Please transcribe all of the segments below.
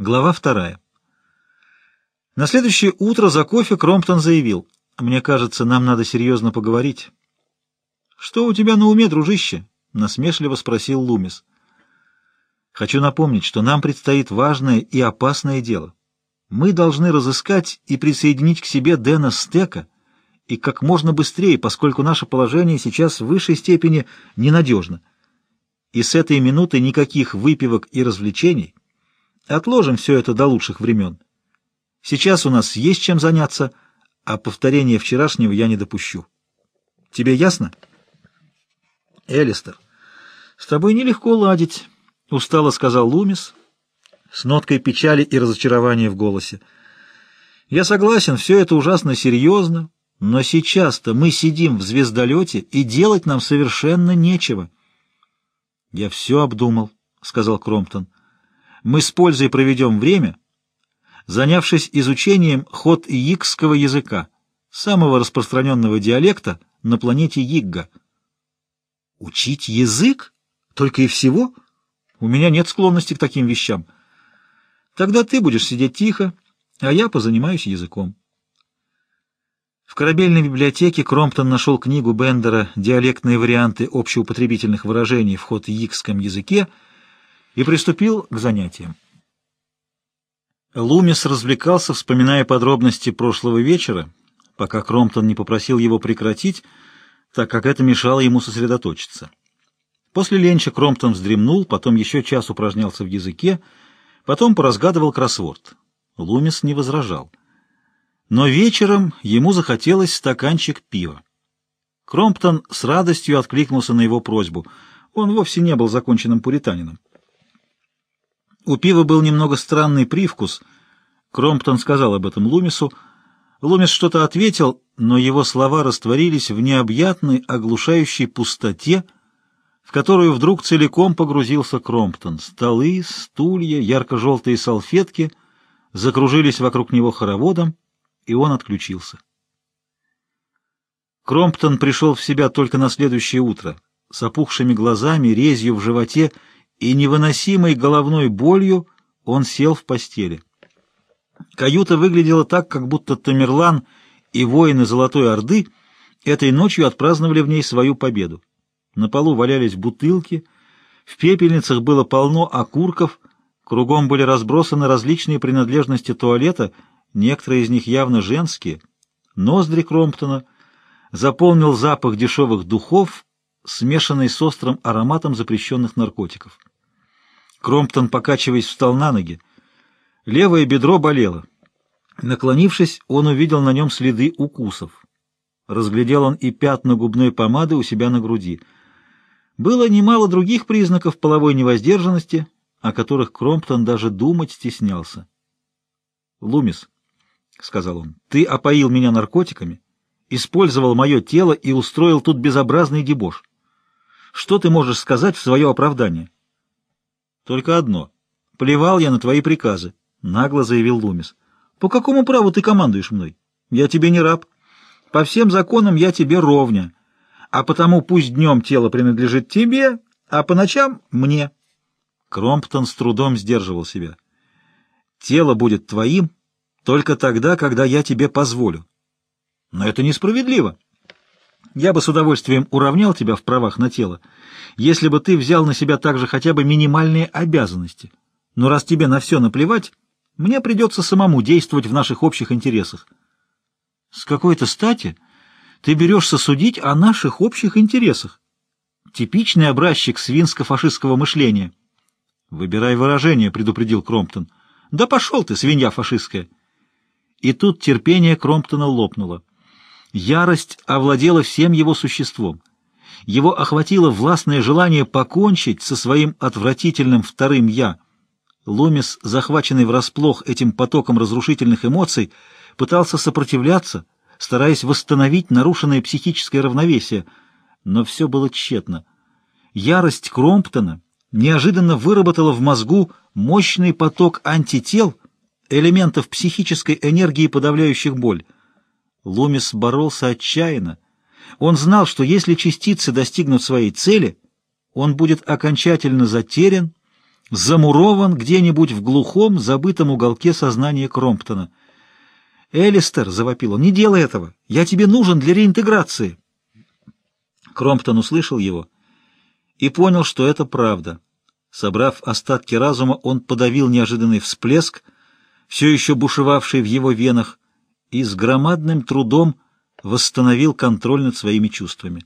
Глава вторая. На следующее утро за кофе Кромптон заявил. «Мне кажется, нам надо серьезно поговорить». «Что у тебя на уме, дружище?» — насмешливо спросил Лумис. «Хочу напомнить, что нам предстоит важное и опасное дело. Мы должны разыскать и присоединить к себе Дэна Стека, и как можно быстрее, поскольку наше положение сейчас в высшей степени ненадежно. И с этой минуты никаких выпивок и развлечений» Отложим все это до лучших времен. Сейчас у нас есть чем заняться, а повторения вчерашнего я не допущу. Тебе ясно? Элистер, с тобой нелегко ладить, — устало сказал Лумис, с ноткой печали и разочарования в голосе. Я согласен, все это ужасно серьезно, но сейчас-то мы сидим в звездолете, и делать нам совершенно нечего. — Я все обдумал, — сказал Кромптон мы с пользой проведем время, занявшись изучением ход йикского языка, самого распространенного диалекта на планете Йигга. Учить язык? Только и всего? У меня нет склонности к таким вещам. Тогда ты будешь сидеть тихо, а я позанимаюсь языком. В корабельной библиотеке Кромптон нашел книгу Бендера «Диалектные варианты общеупотребительных выражений в ход йикском языке», и приступил к занятиям. Лумис развлекался, вспоминая подробности прошлого вечера, пока Кромптон не попросил его прекратить, так как это мешало ему сосредоточиться. После ленча Кромптон вздремнул, потом еще час упражнялся в языке, потом поразгадывал кроссворд. Лумис не возражал. Но вечером ему захотелось стаканчик пива. Кромптон с радостью откликнулся на его просьбу. Он вовсе не был законченным пуританином. У пива был немного странный привкус. Кромптон сказал об этом Лумису. Лумис что-то ответил, но его слова растворились в необъятной, оглушающей пустоте, в которую вдруг целиком погрузился Кромптон. Столы, стулья, ярко-желтые салфетки закружились вокруг него хороводом, и он отключился. Кромптон пришел в себя только на следующее утро, с опухшими глазами, резью в животе и невыносимой головной болью он сел в постели. Каюта выглядела так, как будто Тамерлан и воины Золотой Орды этой ночью отпраздновали в ней свою победу. На полу валялись бутылки, в пепельницах было полно окурков, кругом были разбросаны различные принадлежности туалета, некоторые из них явно женские. Ноздри Кромптона заполнил запах дешевых духов, смешанный с острым ароматом запрещенных наркотиков. Кромптон, покачиваясь, встал на ноги. Левое бедро болело. Наклонившись, он увидел на нем следы укусов. Разглядел он и пятна губной помады у себя на груди. Было немало других признаков половой невоздержанности, о которых Кромптон даже думать стеснялся. «Лумис», — сказал он, — «ты опоил меня наркотиками, использовал мое тело и устроил тут безобразный дебош. Что ты можешь сказать в свое оправдание?» Только одно. Плевал я на твои приказы, — нагло заявил Лумис. По какому праву ты командуешь мной? Я тебе не раб. По всем законам я тебе ровня. А потому пусть днем тело принадлежит тебе, а по ночам — мне. Кромптон с трудом сдерживал себя. Тело будет твоим только тогда, когда я тебе позволю. Но это несправедливо. Я бы с удовольствием уравнял тебя в правах на тело, если бы ты взял на себя также хотя бы минимальные обязанности. Но раз тебе на все наплевать, мне придется самому действовать в наших общих интересах. С какой-то стати ты берешься судить о наших общих интересах. Типичный образчик свинско-фашистского мышления. Выбирай выражение, предупредил Кромптон. Да пошел ты, свинья фашистская. И тут терпение Кромптона лопнуло. Ярость овладела всем его существом. Его охватило властное желание покончить со своим отвратительным вторым «я». Ломис, захваченный врасплох этим потоком разрушительных эмоций, пытался сопротивляться, стараясь восстановить нарушенное психическое равновесие, но все было тщетно. Ярость Кромптона неожиданно выработала в мозгу мощный поток антител, элементов психической энергии, подавляющих боль. Лумис боролся отчаянно. Он знал, что если частицы достигнут своей цели, он будет окончательно затерян, замурован где-нибудь в глухом, забытом уголке сознания Кромптона. «Элистер», — завопил он, — «не делай этого! Я тебе нужен для реинтеграции!» Кромптон услышал его и понял, что это правда. Собрав остатки разума, он подавил неожиданный всплеск, все еще бушевавший в его венах, и с громадным трудом восстановил контроль над своими чувствами.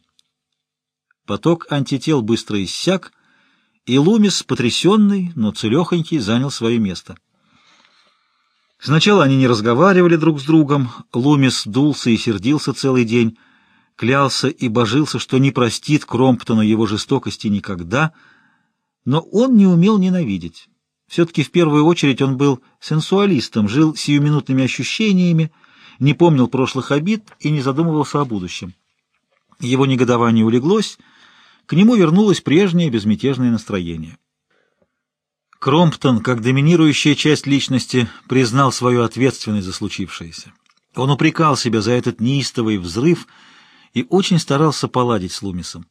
Поток антител быстро иссяк, и Лумис, потрясенный, но целехонький, занял свое место. Сначала они не разговаривали друг с другом, Лумис дулся и сердился целый день, клялся и божился, что не простит Кромптону его жестокости никогда, но он не умел ненавидеть. Все-таки в первую очередь он был сенсуалистом, жил сиюминутными ощущениями, не помнил прошлых обид и не задумывался о будущем. Его негодование улеглось, к нему вернулось прежнее безмятежное настроение. Кромптон, как доминирующая часть личности, признал свою ответственность за случившееся. Он упрекал себя за этот неистовый взрыв и очень старался поладить с Лумисом.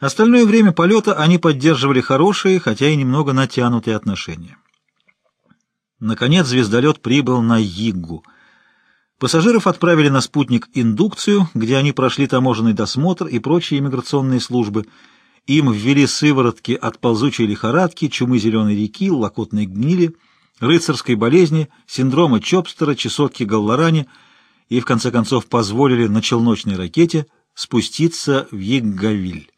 Остальное время полета они поддерживали хорошие, хотя и немного натянутые отношения. Наконец звездолет прибыл на Йиггу — Пассажиров отправили на спутник «Индукцию», где они прошли таможенный досмотр и прочие иммиграционные службы. Им ввели сыворотки от ползучей лихорадки, чумы зеленой реки, локотной гнили, рыцарской болезни, синдрома Чопстера, чесотки Галларани и, в конце концов, позволили на челночной ракете спуститься в Еггавиль.